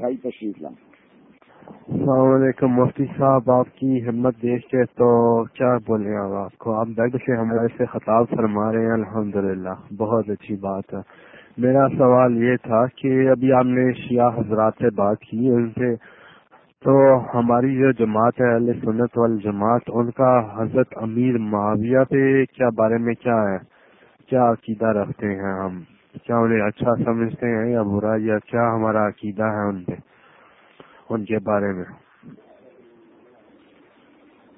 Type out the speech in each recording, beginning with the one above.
بھائی تشریف لائیں۔ السلام علیکم، مفتی صاحب، آپ کی ہمت دیکھ کے تو کیا بولے اب آپ؟ کو آپ درد سے ہمارے سے خطاب فرما رہے ہیں الحمد بہت اچھی بات ہے۔ میرا سوال یہ تھا کہ ابھی آپ نے شیعہ حضرات سے بات کی ان سے تو ہماری جو جماعت ہے علیہ سنت والجماعت، ان کا حضرت امیر معاویہ پہ کیا بارے میں کیا ہے؟ کیا عقیدہ رکھتے ہیں ہم؟ کیا انہیں اچھا سمجھتے ہیں یا برا یا کیا ہمارا عقیدہ ہے ان پہ؟ ان کے بارے میں۔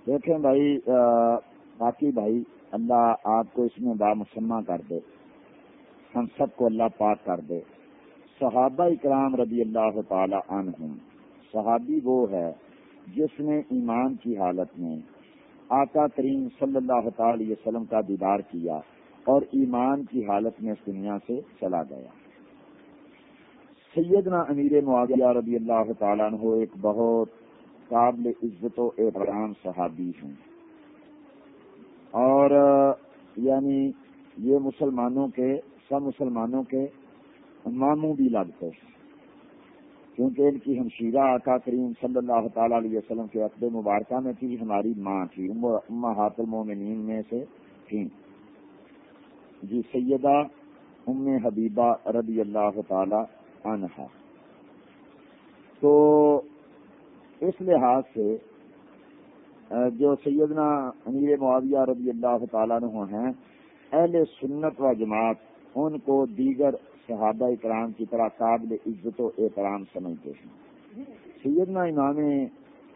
دیکھیں بھائی باقی بھائی، اللہ آپ کو اس میں بامسمہ کر دے۔ ہم سب کو اللہ پاک کر دے۔ صحابہ اکرام رضی اللہ تعالی عنہم، صحابی وہ ہے جس نے ایمان کی حالت میں آقا کریم صلی اللہ تعالی وسلم کا دیدار کیا۔ اور ایمان کی حالت میں اس دنیا سے چلا گیا۔ سیدنا امیر معاویہ رضی اللہ تعالیٰ عنہ ایک بہت قابل عزت و احترام صحابی ہیں۔ اور یعنی یہ مسلمانوں کے، سب مسلمانوں کے ماموں بھی لگتے ہیں۔ کیونکہ ان کی ہمشیرہ آقا کریم صلی اللہ تعالی علیہ وسلم کے عقد مبارکہ میں تھی، ہماری ماں تھی اما ہات المومنین میں سے تھیں۔ جی سیدہ ام حبیبہ رضی اللہ تعالی عنہا۔ تو اس لحاظ سے جو سیدنا امیر معاویہ رضی اللہ تعالیٰ عنہ ہیں، اہل سنت و جماعت ان کو دیگر صحابہ اکرام کی طرح قابل عزت و احترام سمجھتے ہیں۔ سیدنا امام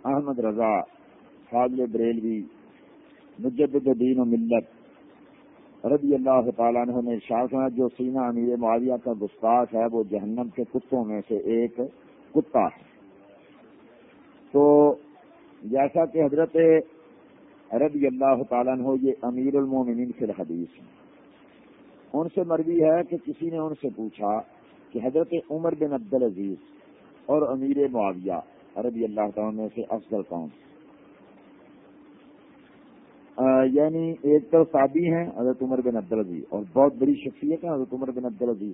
احمد رضا، فاضل بریلوی مجد دین و ملت رضی اللہ تعالیٰ عنہ نے شاہ جو سینہ امیر معاویہ کا گستاخ ہے، وہ جہنم کے کتوں میں سے ایک کتا ہے۔ تو جیسا کہ حضرت رضی اللہ تعالیٰ عنہ یہ امیر المومنین فی الحدیث ہیں۔ ان سے مرضی ہے کہ کسی نے ان سے پوچھا کہ حضرت عمر بن عبد العزیز اور امیر معاویہ رضی اللہ تعالیٰ میں سے افضل کون یعنی ایک تو شادی ہیں حضرت عمر بن عبدالعزیز اور بہت بڑی شخصیت ہے حضرت عمر بن عبدالعزیز۔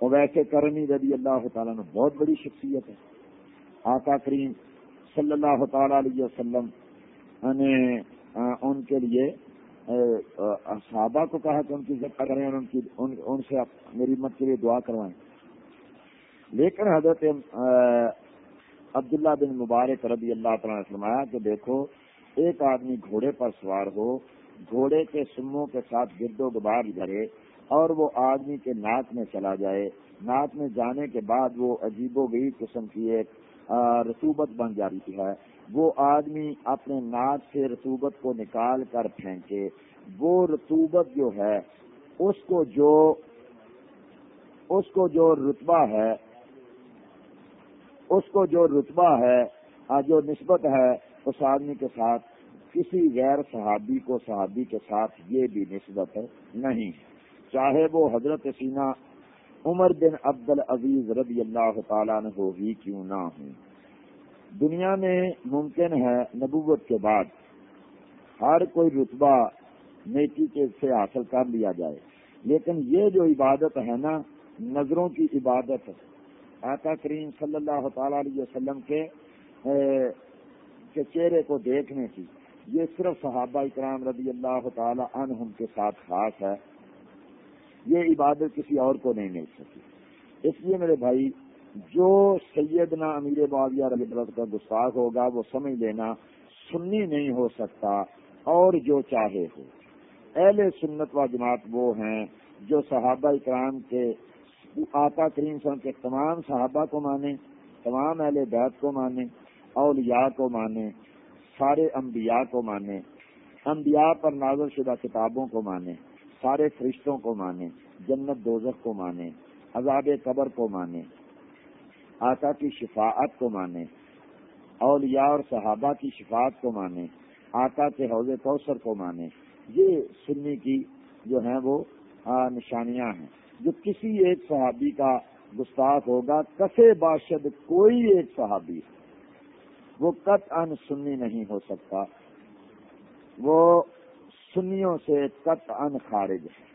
اور ویسے کرنی رضی اللہ تعالیٰ نے بہت بڑی شخصیت ہے۔ آقا کریم صلی اللہ تعالی علیہ وسلم نے ان کے لیے صحابہ کو کہا کہ ان کی عزت کریں اور ان کی، ان سے میری مت کے لیے دعا کروائیں۔ لیکن حضرت عبداللہ بن مبارک رضی اللہ تعالیٰ نے فرمایا کہ دیکھو ایک آدمی گھوڑے پر سوار ہو، گھوڑے کے سموں کے ساتھ گرد و غبار بھرے اور وہ آدمی کے ناک میں چلا جائے۔ ناک میں جانے کے بعد وہ عجیب و غریب قسم کی ایک رسوبت بن جاتی ہے۔ وہ آدمی اپنے ناک سے رسوبت کو نکال کر پھینکے۔ وہ رسوبت جو ہے، اس کو جو، اس کو جو رتبہ ہے، اس کو جو رتبہ ہے جو نسبت ہے اس آدمی کے ساتھ، کسی غیر صحابی کو صحابی کے ساتھ یہ بھی نسبت نہیں۔ چاہے وہ حضرت سینا عمر بن عبد العزیز رضی اللہ تعالیٰ نے ہو ہی کیوں نہ ہوں۔ دنیا میں ممکن ہے نبوت کے بعد ہر کوئی رتبہ نیکی کے سے حاصل کر لیا جائے، لیکن یہ جو عبادت ہے نا، نظروں کی عبادت۔ آقا کریم صلی اللہ تعالی علیہ وسلم کے کے چہرے کو دیکھنے کی۔ یہ صرف صحابہ اکرام رضی اللہ تعالی عنہم کے ساتھ خاص ہے۔ یہ عبادت کسی اور کو نہیں مل سکی۔ اس لیے میرے بھائی، جو سیدنا امیر معاویہ رضی اللہ کا گستاخ ہوگا، وہ سمجھ لینا سنی نہیں ہو سکتا اور جو چاہے ہو۔ اہل سنت و جماعت وہ ہیں جو صحابہ اکرام کے آقا کریم صاحب کے تمام صحابہ کو مانے تمام اہل بیت کو مانے اولیاء کو مانے سارے انبیاء کو مانے انبیاء پر نازل شدہ کتابوں کو مانے سارے فرشتوں کو مانے جنت دوزخ کو مانے عذاب قبر کو مانے آقا کی شفاعت کو مانے اولیاء اور صحابہ کی شفاعت کو مانے آقا کے حوض کوثر کو مانے یہ سنی کی جو ہیں وہ نشانیاں ہیں۔ جو کسی ایک صحابی کا گستاخ ہوگا، کسے باشد کوئی ایک صحابی ہے وہ قط ان سنی نہیں ہو سکتا وہ سنیوں سے قط ان خارج ہے۔